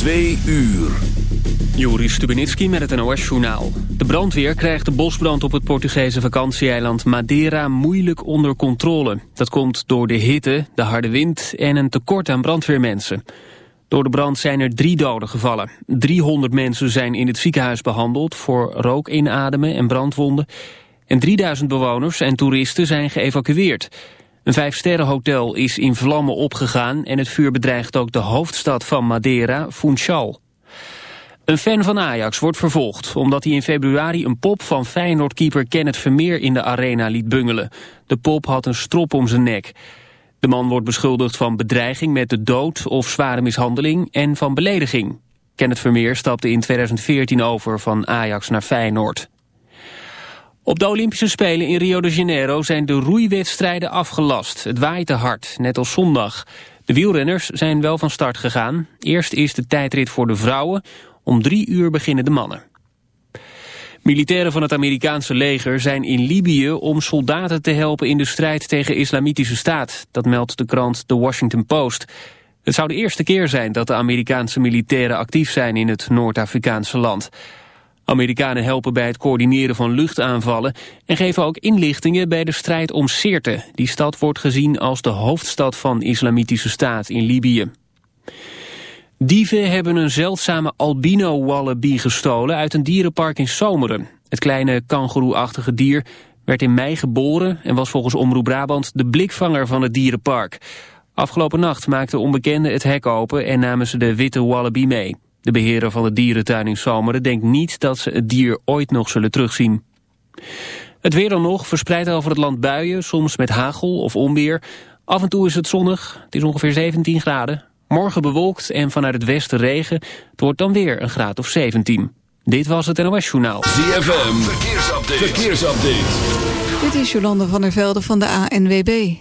Twee uur. Joris Stubenitski met het NOS-journaal. De brandweer krijgt de bosbrand op het Portugese vakantieeiland Madeira moeilijk onder controle. Dat komt door de hitte, de harde wind en een tekort aan brandweermensen. Door de brand zijn er drie doden gevallen. 300 mensen zijn in het ziekenhuis behandeld voor rook inademen en brandwonden. En 3000 bewoners en toeristen zijn geëvacueerd. Een vijfsterrenhotel is in vlammen opgegaan en het vuur bedreigt ook de hoofdstad van Madeira, Funchal. Een fan van Ajax wordt vervolgd omdat hij in februari een pop van Feyenoordkeeper Kenneth Vermeer in de arena liet bungelen. De pop had een strop om zijn nek. De man wordt beschuldigd van bedreiging met de dood of zware mishandeling en van belediging. Kenneth Vermeer stapte in 2014 over van Ajax naar Feyenoord. Op de Olympische Spelen in Rio de Janeiro zijn de roeiwedstrijden afgelast. Het waait te hard, net als zondag. De wielrenners zijn wel van start gegaan. Eerst is de tijdrit voor de vrouwen. Om drie uur beginnen de mannen. Militairen van het Amerikaanse leger zijn in Libië om soldaten te helpen in de strijd tegen islamitische staat. Dat meldt de krant The Washington Post. Het zou de eerste keer zijn dat de Amerikaanse militairen actief zijn in het Noord-Afrikaanse land. Amerikanen helpen bij het coördineren van luchtaanvallen en geven ook inlichtingen bij de strijd om Sirte. Die stad wordt gezien als de hoofdstad van islamitische staat in Libië. Dieven hebben een zeldzame albino-wallaby gestolen uit een dierenpark in Zomeren. Het kleine kangoeroeachtige dier werd in mei geboren en was volgens Omroep Brabant de blikvanger van het dierenpark. Afgelopen nacht maakten onbekenden het hek open en namen ze de witte wallaby mee. De beheerder van de dierentuin in Zomeren denkt niet dat ze het dier ooit nog zullen terugzien. Het weer dan nog, verspreid over het land buien, soms met hagel of onweer. Af en toe is het zonnig, het is ongeveer 17 graden. Morgen bewolkt en vanuit het westen regen. Het wordt dan weer een graad of 17. Dit was het NOS Journaal. ZFM, verkeersupdate. verkeersupdate. Dit is Jolande van der Velde van de ANWB.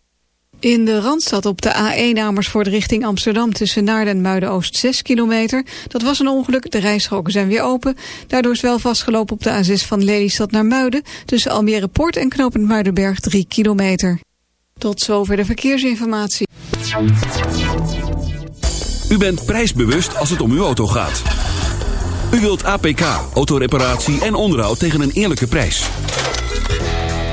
In de Randstad op de A1 Amersfoort richting Amsterdam... tussen Naarden en Muiden-Oost 6 kilometer. Dat was een ongeluk, de rijstroken zijn weer open. Daardoor is wel vastgelopen op de A6 van Lelystad naar Muiden... tussen Almere Poort en Knopend Muidenberg 3 kilometer. Tot zover de verkeersinformatie. U bent prijsbewust als het om uw auto gaat. U wilt APK, autoreparatie en onderhoud tegen een eerlijke prijs.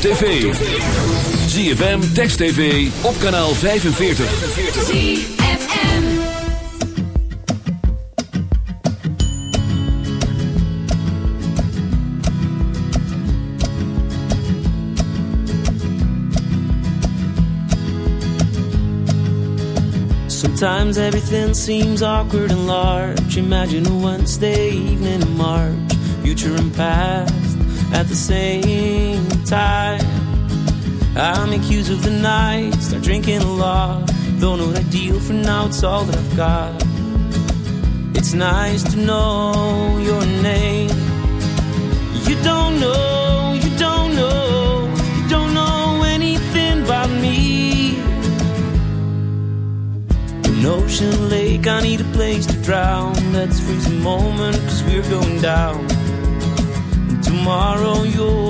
Op tv. ZFM, Text TV, op kanaal 45. ZFM Sometimes everything seems awkward and large Imagine a Wednesday evening in March Future and past at the same time. I make use of the night, start drinking a lot. Though not ideal for now, it's all that I've got. It's nice to know your name. You don't know, you don't know, you don't know anything about me. An ocean lake, I need a place to drown. Let's freeze a moment, cause we're going down And tomorrow you'll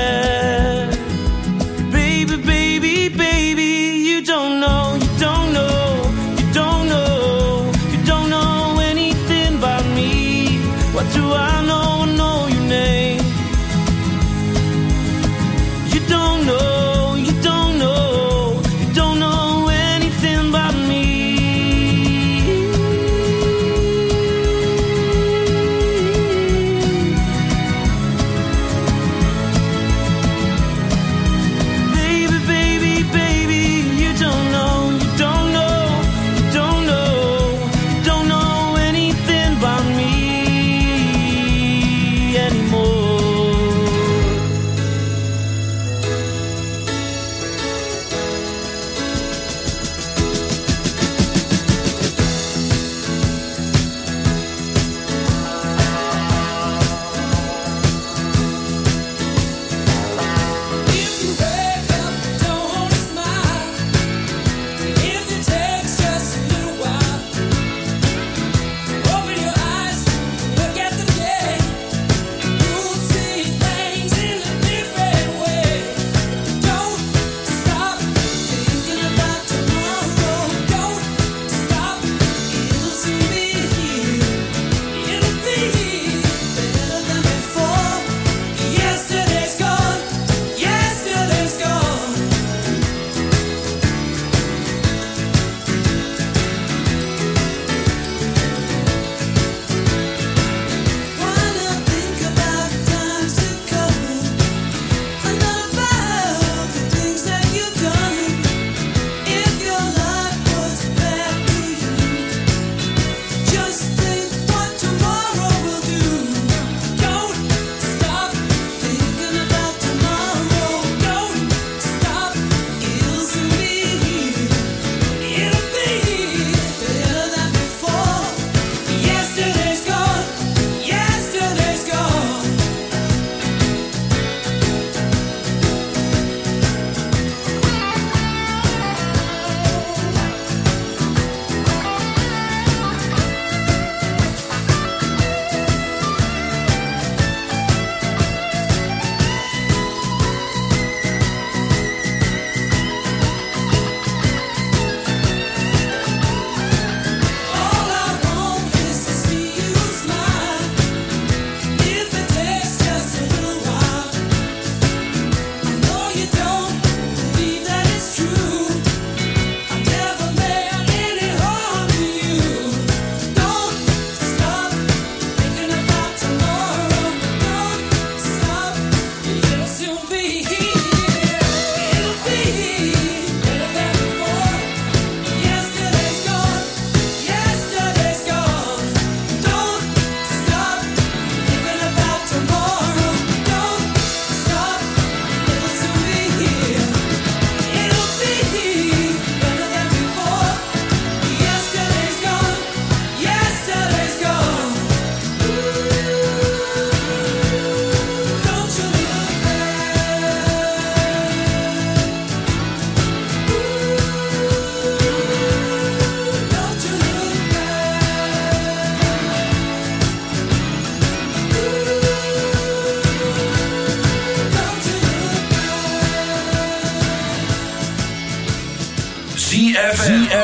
do I know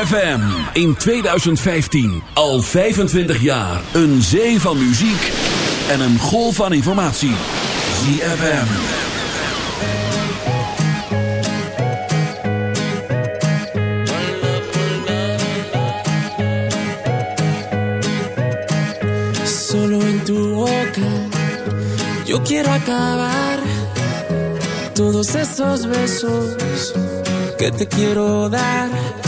ZFM in 2015 al 25 jaar een zee van muziek en een golf van informatie. ZFM. Solo en tu boca yo quiero acabar todos esos besos que te quiero dar.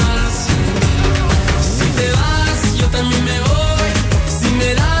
también me voy. Si me das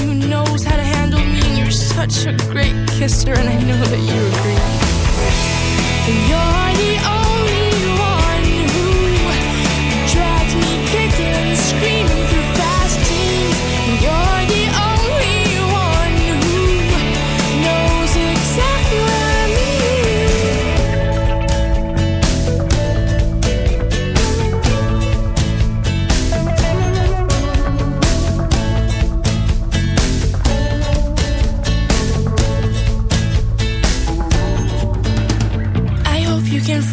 who knows how to handle me. And you're such a great kisser, and I know that you agree. You're the only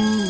Ooh.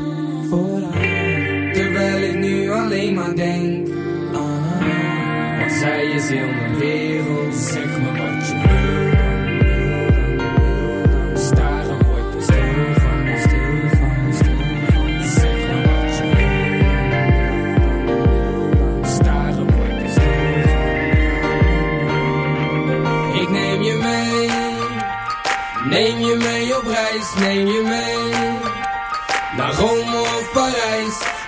Terwijl ik nu alleen maar denk, aha, wat zij is in de wereld. Zeg me wat je wil. wilde, wilde. Staren wordt de stil van, stil van, stil. Zeg me wat je wil. wilde, staren wordt de stil stil van. Ik neem je mee, neem je mee, op reis neem je mee.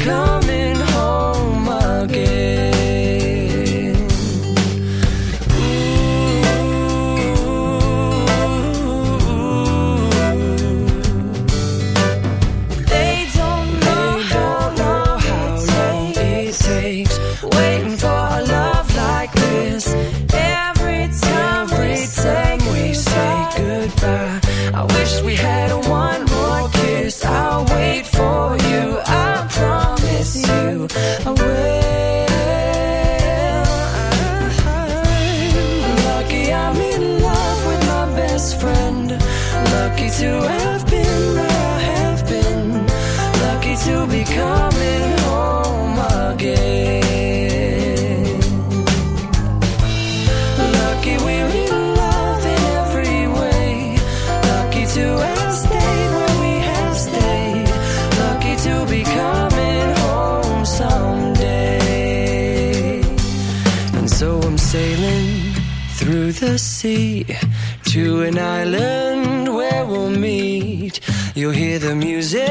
coming the music.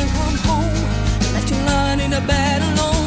and come home. Left you lying in the bed alone.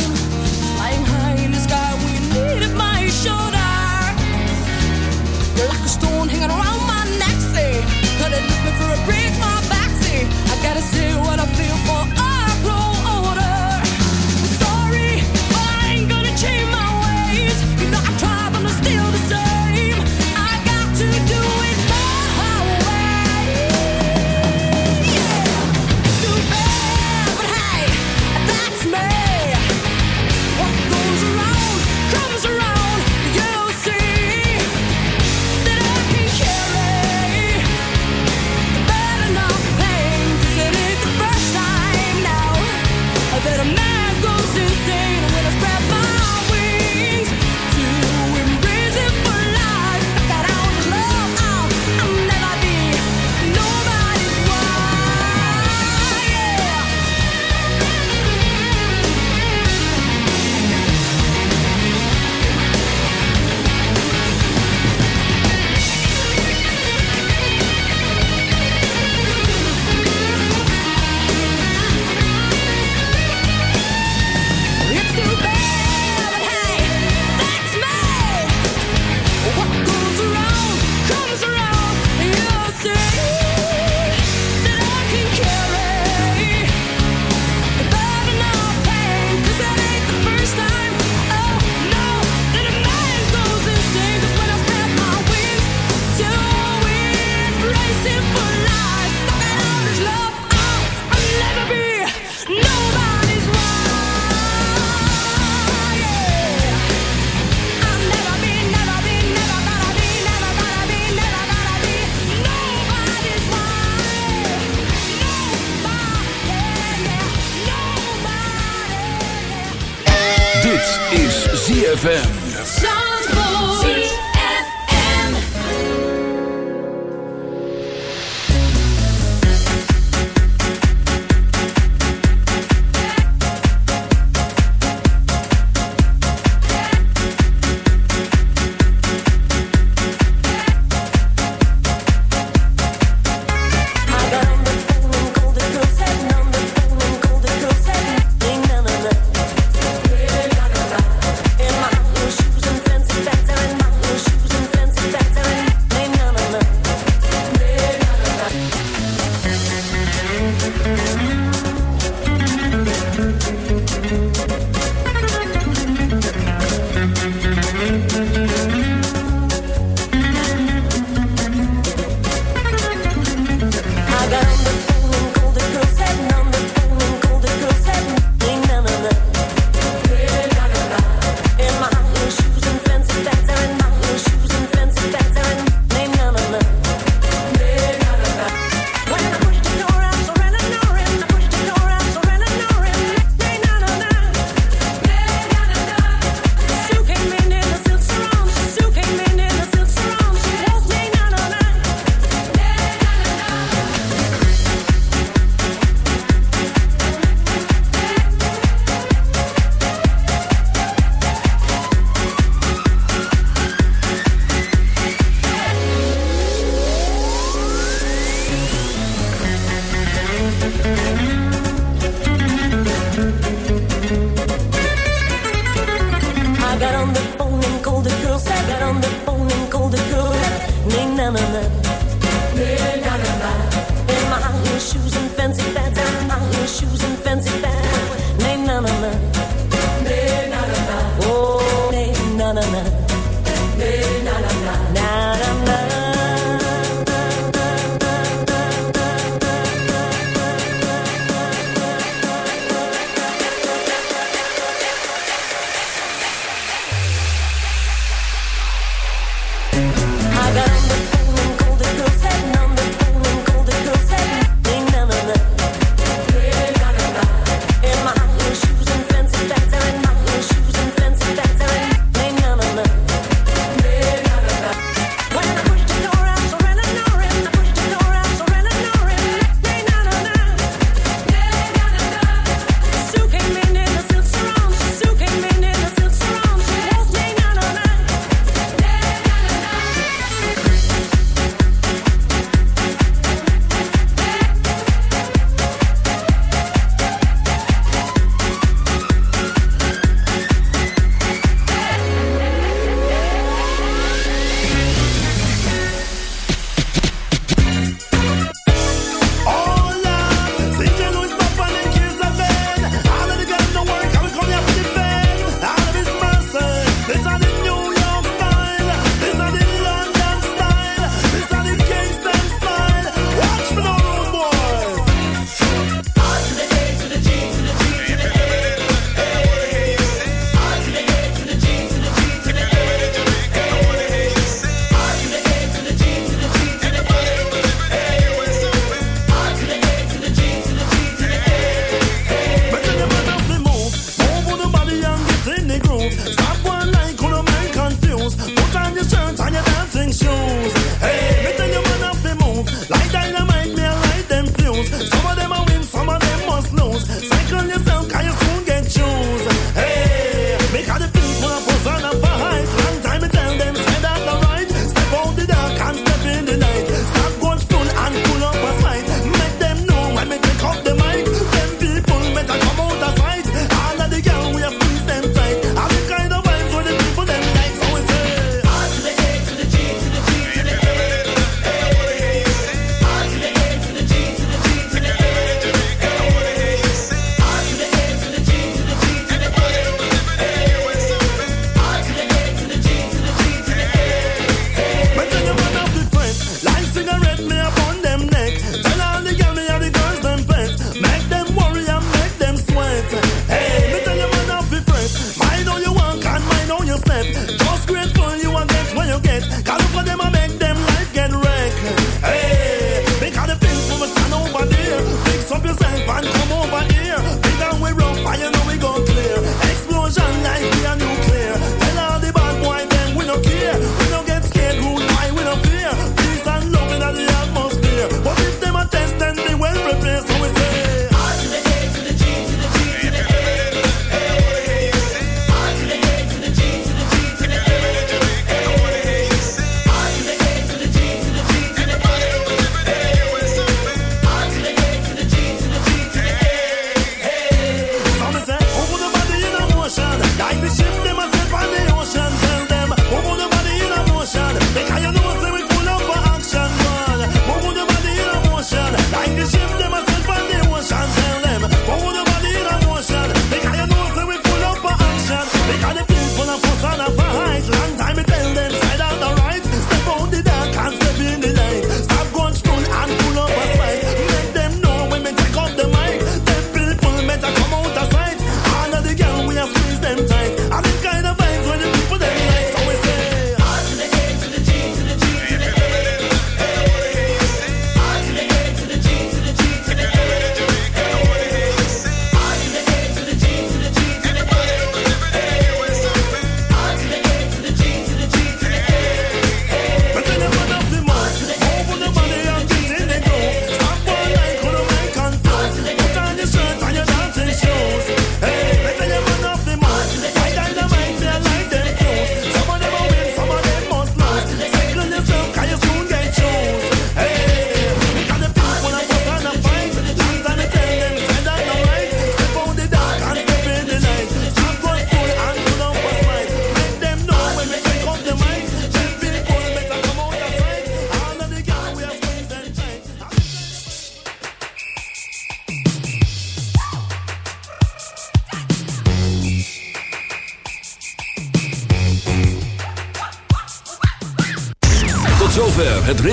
ZFM.